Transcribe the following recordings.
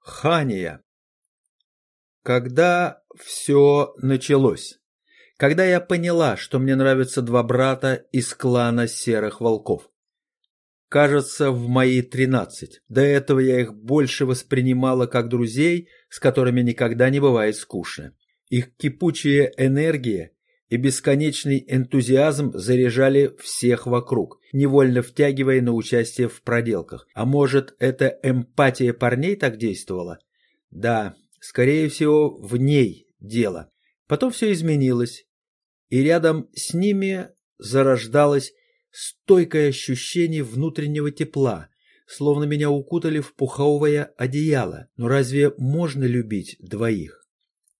Хания. Когда все началось? Когда я поняла, что мне нравятся два брата из клана Серых Волков. Кажется, в мои тринадцать. До этого я их больше воспринимала как друзей, с которыми никогда не бывает скучно. Их кипучая энергия и бесконечный энтузиазм заряжали всех вокруг, невольно втягивая на участие в проделках. А может, эта эмпатия парней так действовала? Да, скорее всего, в ней дело. Потом все изменилось, и рядом с ними зарождалось стойкое ощущение внутреннего тепла, словно меня укутали в пуховое одеяло. Но разве можно любить двоих?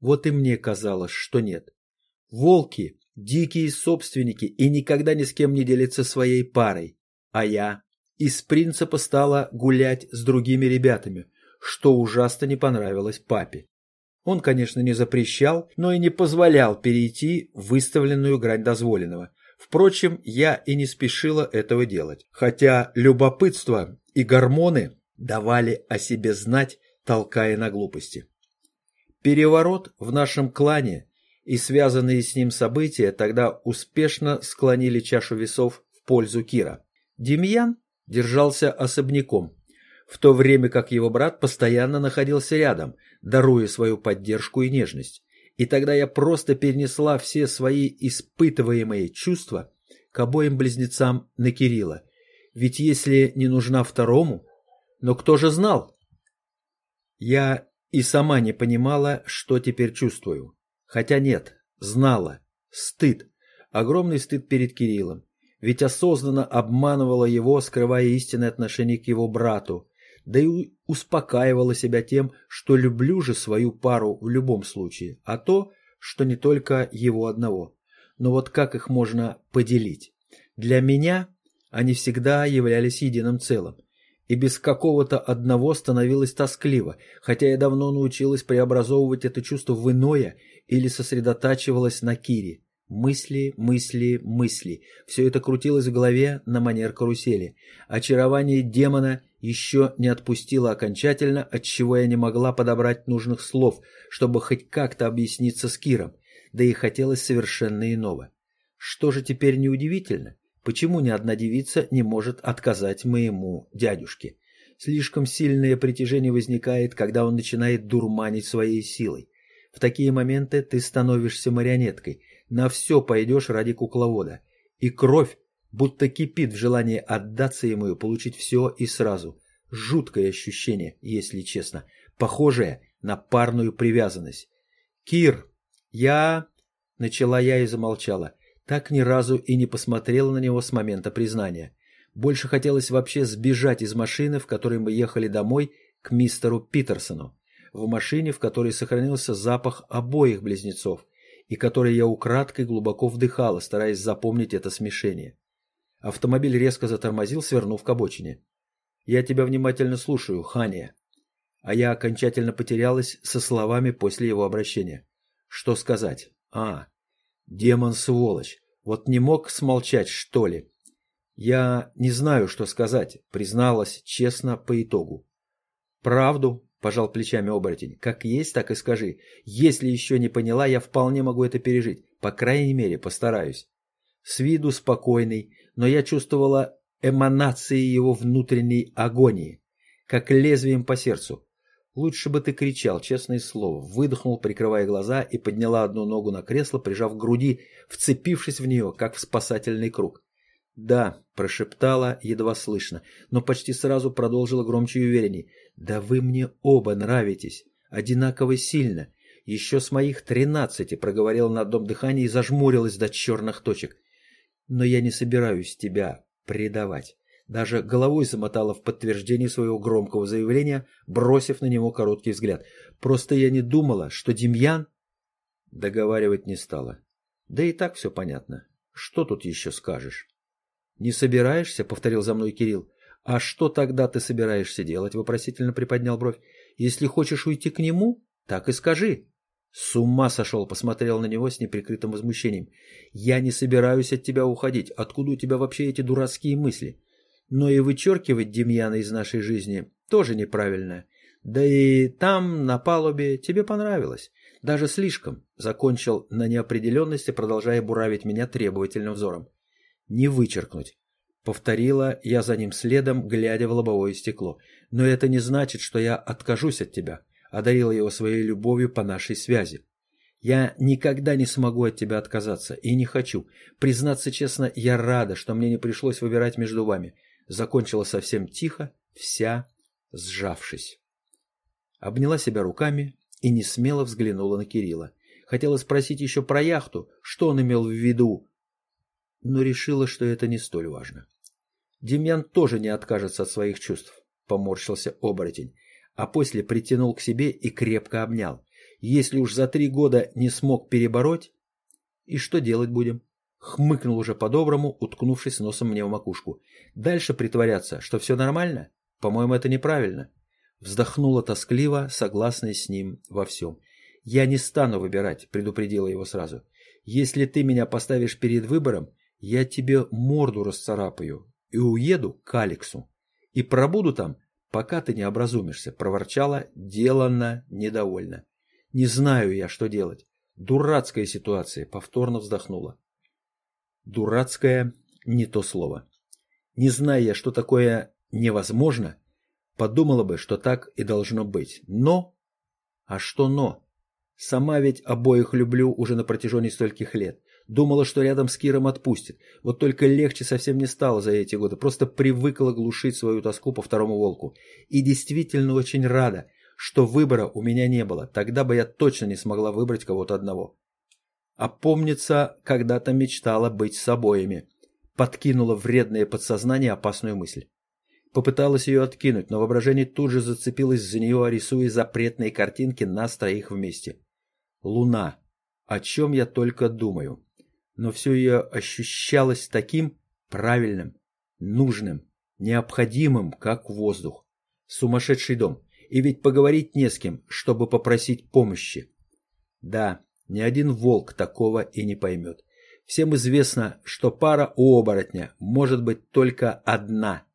Вот и мне казалось, что нет. Волки – дикие собственники и никогда ни с кем не делятся своей парой. А я из принципа стала гулять с другими ребятами, что ужасно не понравилось папе. Он, конечно, не запрещал, но и не позволял перейти выставленную грань дозволенного. Впрочем, я и не спешила этого делать, хотя любопытство и гормоны давали о себе знать, толкая на глупости. Переворот в нашем клане и связанные с ним события тогда успешно склонили чашу весов в пользу Кира. Демьян держался особняком, в то время как его брат постоянно находился рядом, даруя свою поддержку и нежность. И тогда я просто перенесла все свои испытываемые чувства к обоим близнецам на Кирилла. Ведь если не нужна второму, но кто же знал? Я и сама не понимала, что теперь чувствую. Хотя нет, знала. Стыд. Огромный стыд перед Кириллом. Ведь осознанно обманывала его, скрывая истинное отношение к его брату. Да и успокаивала себя тем, что люблю же свою пару в любом случае, а то, что не только его одного. Но вот как их можно поделить? Для меня они всегда являлись единым целым и без какого-то одного становилось тоскливо, хотя я давно научилась преобразовывать это чувство в иное или сосредотачивалась на Кире. Мысли, мысли, мысли. Все это крутилось в голове на манер карусели. Очарование демона еще не отпустило окончательно, отчего я не могла подобрать нужных слов, чтобы хоть как-то объясниться с Киром, да и хотелось совершенно иного. Что же теперь неудивительно? Почему ни одна девица не может отказать моему дядюшке? Слишком сильное притяжение возникает, когда он начинает дурманить своей силой. В такие моменты ты становишься марионеткой, на все пойдешь ради кукловода. И кровь будто кипит в желании отдаться ему и получить все и сразу. Жуткое ощущение, если честно, похожее на парную привязанность. «Кир, я...» — начала я и замолчала так ни разу и не посмотрела на него с момента признания. Больше хотелось вообще сбежать из машины, в которой мы ехали домой, к мистеру Питерсону. В машине, в которой сохранился запах обоих близнецов, и который я украдкой глубоко вдыхала, стараясь запомнить это смешение. Автомобиль резко затормозил, свернув к обочине. «Я тебя внимательно слушаю, Хания». А я окончательно потерялась со словами после его обращения. Что сказать? А, Демон-сволочь. Вот не мог смолчать, что ли? Я не знаю, что сказать, призналась честно по итогу. Правду, пожал плечами оборотень. Как есть, так и скажи. Если еще не поняла, я вполне могу это пережить. По крайней мере, постараюсь. С виду спокойный, но я чувствовала эманации его внутренней агонии, как лезвием по сердцу. Лучше бы ты кричал, честное слово. Выдохнул, прикрывая глаза, и подняла одну ногу на кресло, прижав к груди, вцепившись в нее, как в спасательный круг. «Да», — прошептала, едва слышно, но почти сразу продолжила громче и уверенней. «Да вы мне оба нравитесь. Одинаково сильно. Еще с моих тринадцати», — проговорила на одном дыхании и зажмурилась до черных точек. «Но я не собираюсь тебя предавать». Даже головой замотала в подтверждение своего громкого заявления, бросив на него короткий взгляд. Просто я не думала, что Демьян... Договаривать не стала. Да и так все понятно. Что тут еще скажешь? «Не собираешься?» — повторил за мной Кирилл. «А что тогда ты собираешься делать?» — вопросительно приподнял бровь. «Если хочешь уйти к нему, так и скажи». «С ума сошел!» — посмотрел на него с неприкрытым возмущением. «Я не собираюсь от тебя уходить. Откуда у тебя вообще эти дурацкие мысли? Но и вычеркивать Демьяна из нашей жизни тоже неправильно. Да и там, на палубе, тебе понравилось. Даже слишком, закончил на неопределенности, продолжая буравить меня требовательным взором. Не вычеркнуть. Повторила я за ним следом, глядя в лобовое стекло. Но это не значит, что я откажусь от тебя. Одарила его своей любовью по нашей связи. Я никогда не смогу от тебя отказаться и не хочу. Признаться честно, я рада, что мне не пришлось выбирать между вами. Закончила совсем тихо, вся сжавшись. Обняла себя руками и не смело взглянула на Кирилла. Хотела спросить еще про яхту, что он имел в виду, но решила, что это не столь важно. Демьян тоже не откажется от своих чувств, поморщился оборотень, а после притянул к себе и крепко обнял. Если уж за три года не смог перебороть, и что делать будем? Хмыкнул уже по-доброму, уткнувшись носом мне в макушку. Дальше притворяться, что все нормально? По-моему, это неправильно. Вздохнула тоскливо, согласная с ним во всем. «Я не стану выбирать», — предупредила его сразу. «Если ты меня поставишь перед выбором, я тебе морду расцарапаю и уеду к Алексу. И пробуду там, пока ты не образумишься», — проворчала, деланно, недовольна. «Не знаю я, что делать. Дурацкая ситуация», — повторно вздохнула. «Дурацкая» — не то слово. Не зная что такое «невозможно», Подумала бы, что так и должно быть. Но... А что но? Сама ведь обоих люблю уже на протяжении стольких лет. Думала, что рядом с Киром отпустит. Вот только легче совсем не стало за эти годы. Просто привыкла глушить свою тоску по второму волку. И действительно очень рада, что выбора у меня не было. Тогда бы я точно не смогла выбрать кого-то одного. А помнится, когда-то мечтала быть с обоими. Подкинула вредное подсознание опасную мысль. Попыталась ее откинуть, но воображение тут же зацепилось за нее, рисуя запретные картинки нас троих вместе. Луна. О чем я только думаю. Но все ее ощущалось таким правильным, нужным, необходимым, как воздух. Сумасшедший дом. И ведь поговорить не с кем, чтобы попросить помощи. Да, ни один волк такого и не поймет. Всем известно, что пара у оборотня может быть только одна –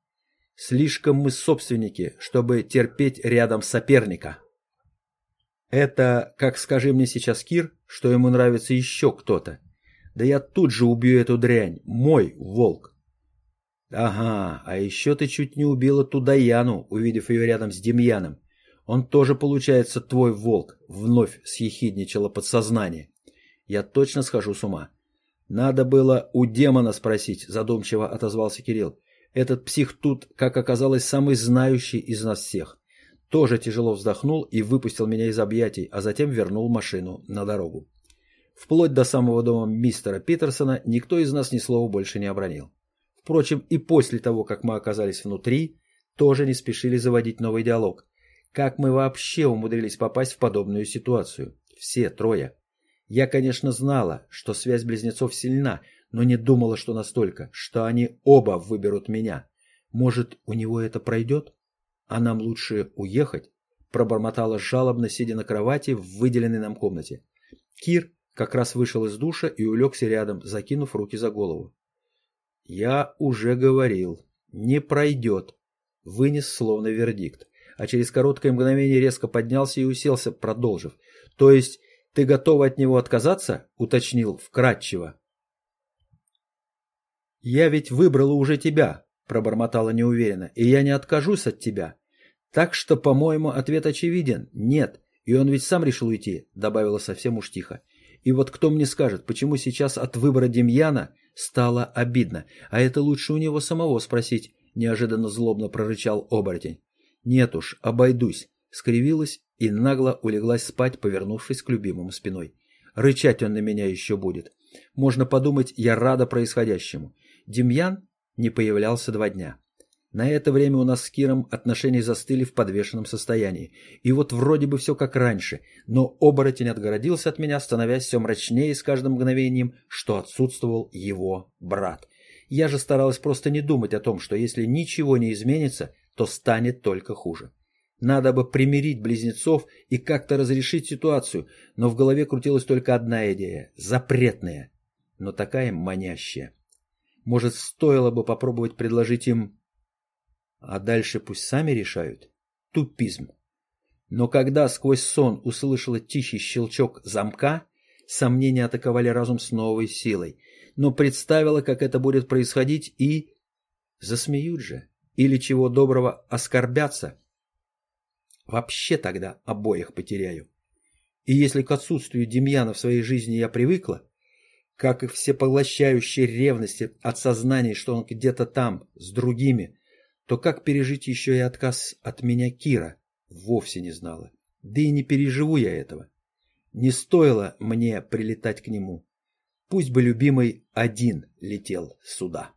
Слишком мы собственники, чтобы терпеть рядом соперника. Это, как скажи мне сейчас Кир, что ему нравится еще кто-то. Да я тут же убью эту дрянь, мой волк. Ага, а еще ты чуть не убила ту Даяну, увидев ее рядом с Демьяном. Он тоже, получается, твой волк, вновь съехидничало подсознание. Я точно схожу с ума. Надо было у демона спросить, задумчиво отозвался Кирилл. Этот псих тут, как оказалось, самый знающий из нас всех. Тоже тяжело вздохнул и выпустил меня из объятий, а затем вернул машину на дорогу. Вплоть до самого дома мистера Питерсона никто из нас ни слова больше не обронил. Впрочем, и после того, как мы оказались внутри, тоже не спешили заводить новый диалог. Как мы вообще умудрились попасть в подобную ситуацию? Все трое. Я, конечно, знала, что связь близнецов сильна, но не думала, что настолько, что они оба выберут меня. Может, у него это пройдет? А нам лучше уехать? Пробормотала жалобно, сидя на кровати в выделенной нам комнате. Кир как раз вышел из душа и улегся рядом, закинув руки за голову. «Я уже говорил, не пройдет», — вынес словно вердикт, а через короткое мгновение резко поднялся и уселся, продолжив. «То есть ты готова от него отказаться?» — уточнил вкратчиво. «Я ведь выбрала уже тебя», — пробормотала неуверенно, — «и я не откажусь от тебя». «Так что, по-моему, ответ очевиден. Нет. И он ведь сам решил уйти», — добавила совсем уж тихо. «И вот кто мне скажет, почему сейчас от выбора Демьяна стало обидно? А это лучше у него самого спросить», — неожиданно злобно прорычал оборотень. «Нет уж, обойдусь», — скривилась и нагло улеглась спать, повернувшись к любимому спиной. «Рычать он на меня еще будет. Можно подумать, я рада происходящему. Демьян не появлялся два дня. На это время у нас с Киром отношения застыли в подвешенном состоянии. И вот вроде бы все как раньше, но оборотень отгородился от меня, становясь все мрачнее с каждым мгновением, что отсутствовал его брат. Я же старалась просто не думать о том, что если ничего не изменится, то станет только хуже. Надо бы примирить близнецов и как-то разрешить ситуацию, но в голове крутилась только одна идея – запретная, но такая манящая. Может, стоило бы попробовать предложить им... А дальше пусть сами решают. Тупизм. Но когда сквозь сон услышала тихий щелчок замка, сомнения атаковали разум с новой силой. Но представила, как это будет происходить, и... Засмеют же. Или чего доброго оскорбятся. Вообще тогда обоих потеряю. И если к отсутствию Демьяна в своей жизни я привыкла, как и всепоглощающей ревности от сознания, что он где-то там, с другими, то как пережить еще и отказ от меня Кира, вовсе не знала. Да и не переживу я этого. Не стоило мне прилетать к нему. Пусть бы любимый один летел сюда.